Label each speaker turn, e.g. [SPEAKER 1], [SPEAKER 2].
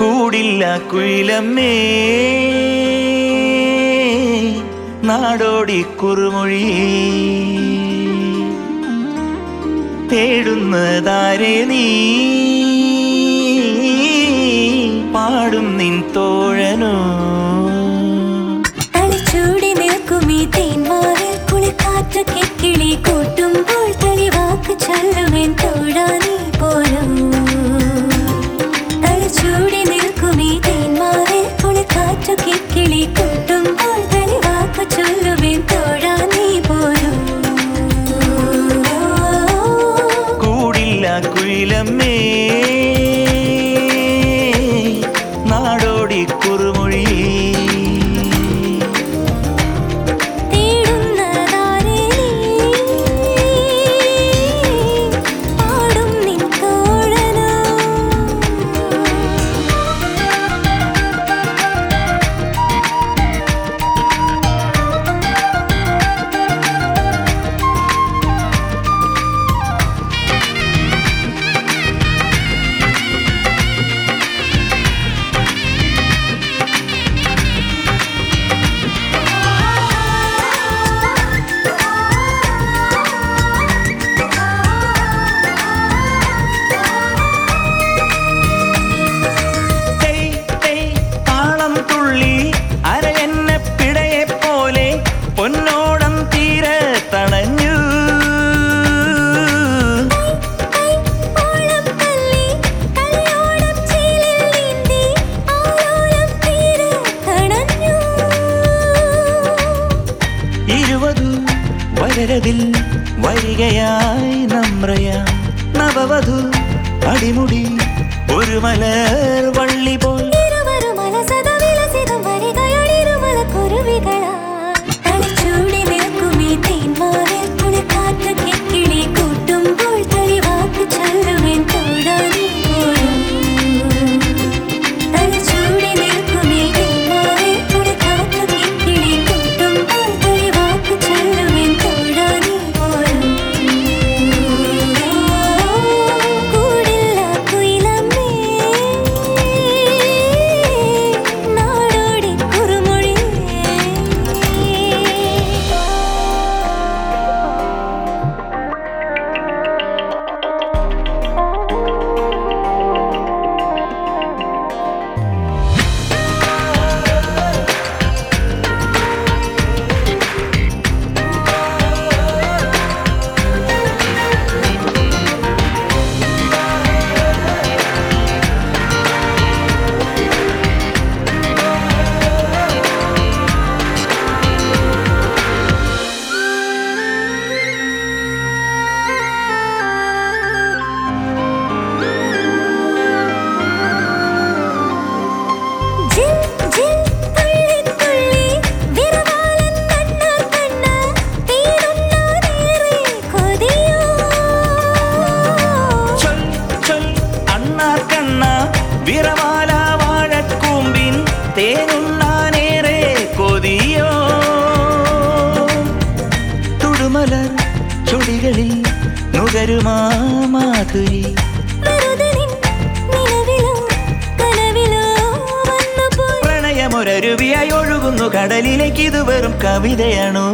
[SPEAKER 1] കൂടില്ല കുയിലമ്മേ. നാടോടി കുറുമൊഴി. തേടുന്നതാരെ നീ. പാടും നിൻ തോഴനോ.
[SPEAKER 2] തളിച്ചൂടി നിൽക്കും ഈ തേന്മാവിൽ കുളിക്കാറ്റ്
[SPEAKER 1] നീലമേ. ജഗതിൽ വരികയായി നമ്രയാം നവവധു അടിമുടി ഒരു
[SPEAKER 2] മലേ പകരുമാ
[SPEAKER 1] പ്രണയമൊരരുവിയായി ഒഴുകുന്നു കടലിലേക്ക്. ഇത് വെറും കവിതയാണോ?